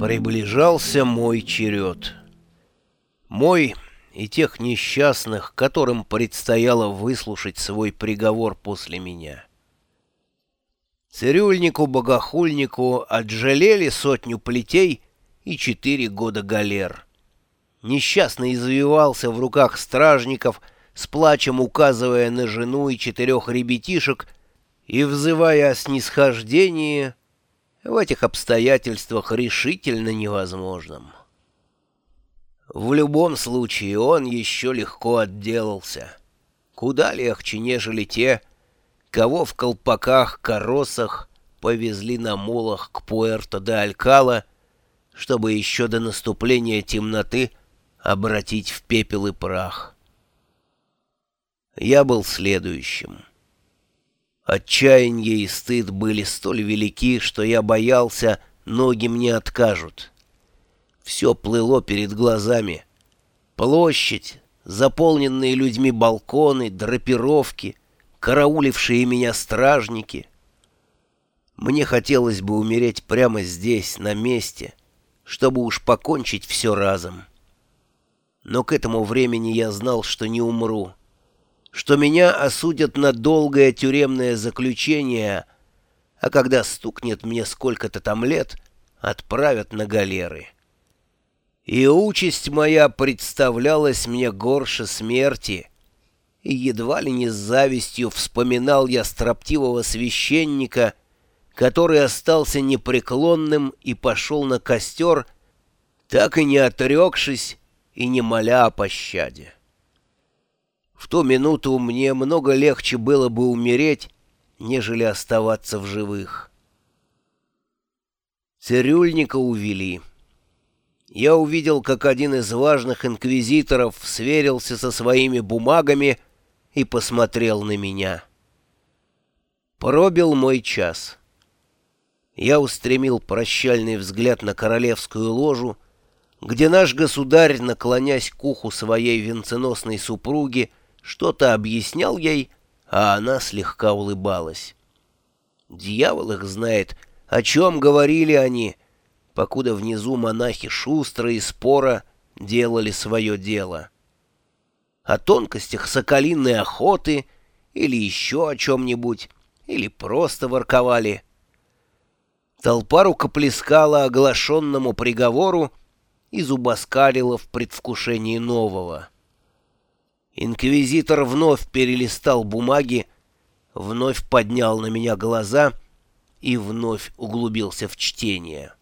Приближался мой черед. Мой и тех несчастных, которым предстояло выслушать свой приговор после меня. Цирюльнику-богохульнику отжалели сотню плетей и четыре года галер. Несчастный извивался в руках стражников, с плачем указывая на жену и четырех ребятишек и взывая о снисхождении — в этих обстоятельствах решительно невозможным. В любом случае он еще легко отделался. Куда легче, нежели те, кого в колпаках-коросах повезли на мулах к Пуэрто-де-Алькала, чтобы еще до наступления темноты обратить в пепел и прах. Я был следующим. Отчаяние и стыд были столь велики, что я боялся, ноги мне откажут. Все плыло перед глазами. Площадь, заполненные людьми балконы, драпировки, караулившие меня стражники. Мне хотелось бы умереть прямо здесь, на месте, чтобы уж покончить все разом. Но к этому времени я знал, что не умру что меня осудят на долгое тюремное заключение, а когда стукнет мне сколько-то там лет, отправят на галеры. И участь моя представлялась мне горше смерти, и едва ли не с завистью вспоминал я строптивого священника, который остался непреклонным и пошел на костер, так и не отрекшись и не моля о пощаде. В ту минуту мне много легче было бы умереть, нежели оставаться в живых. Цирюльника увели. Я увидел, как один из важных инквизиторов сверился со своими бумагами и посмотрел на меня. Пробил мой час. Я устремил прощальный взгляд на королевскую ложу, где наш государь, наклонясь к уху своей венценосной супруги, что-то объяснял ей, а она слегка улыбалась. Дьявол их знает, о чем говорили они, покуда внизу монахи шустро и спора делали свое дело. О тонкостях соколиной охоты или еще о чем-нибудь, или просто ворковали. Толпа рукоплескала оглашенному приговору и зубоскалила в предвкушении нового. Инквизитор вновь перелистал бумаги, вновь поднял на меня глаза и вновь углубился в чтение.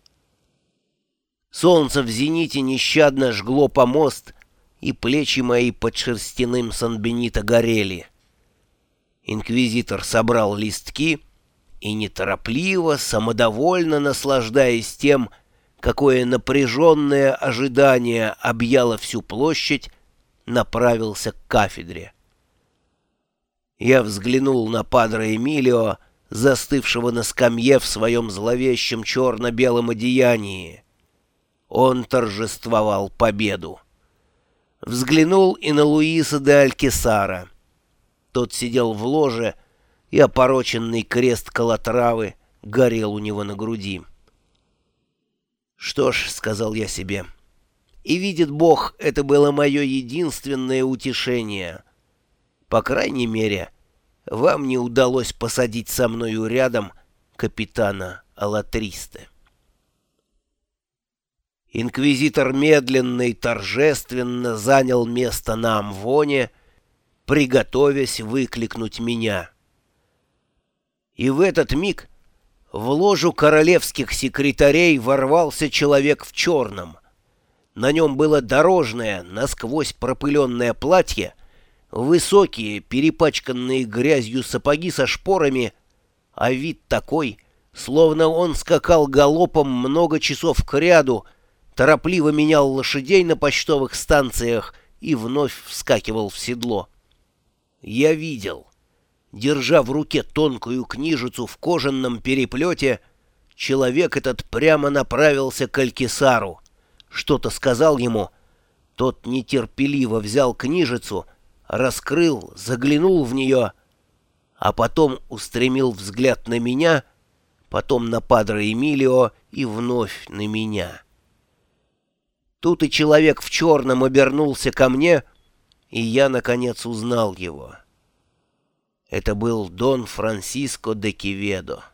Солнце в зените нещадно жгло помост, и плечи мои под шерстяным санбенито горели. Инквизитор собрал листки и неторопливо, самодовольно наслаждаясь тем, какое напряженное ожидание объяло всю площадь, направился к кафедре. Я взглянул на падре Эмилио, застывшего на скамье в своем зловещем черно-белом одеянии. Он торжествовал победу. Взглянул и на Луиса де Алькисара. Тот сидел в ложе, и опороченный крест колотравы горел у него на груди. «Что ж», — сказал я себе, — и видит Бог, это было мое единственное утешение. По крайней мере, вам не удалось посадить со мною рядом капитана Алатристы. Инквизитор медленно и торжественно занял место на Амвоне, приготовясь выкликнуть меня. И в этот миг в ложу королевских секретарей ворвался человек в черном — на нем было дорожное, насквозь пропыленное платье, высокие, перепачканные грязью сапоги со шпорами, а вид такой, словно он скакал галопом много часов к ряду, торопливо менял лошадей на почтовых станциях и вновь вскакивал в седло. Я видел. Держа в руке тонкую книжицу в кожаном переплете, человек этот прямо направился к Алькисару что-то сказал ему. Тот нетерпеливо взял книжицу, раскрыл, заглянул в нее, а потом устремил взгляд на меня, потом на Падре Эмилио и вновь на меня. Тут и человек в черном обернулся ко мне, и я, наконец, узнал его. Это был Дон Франсиско де Киведо.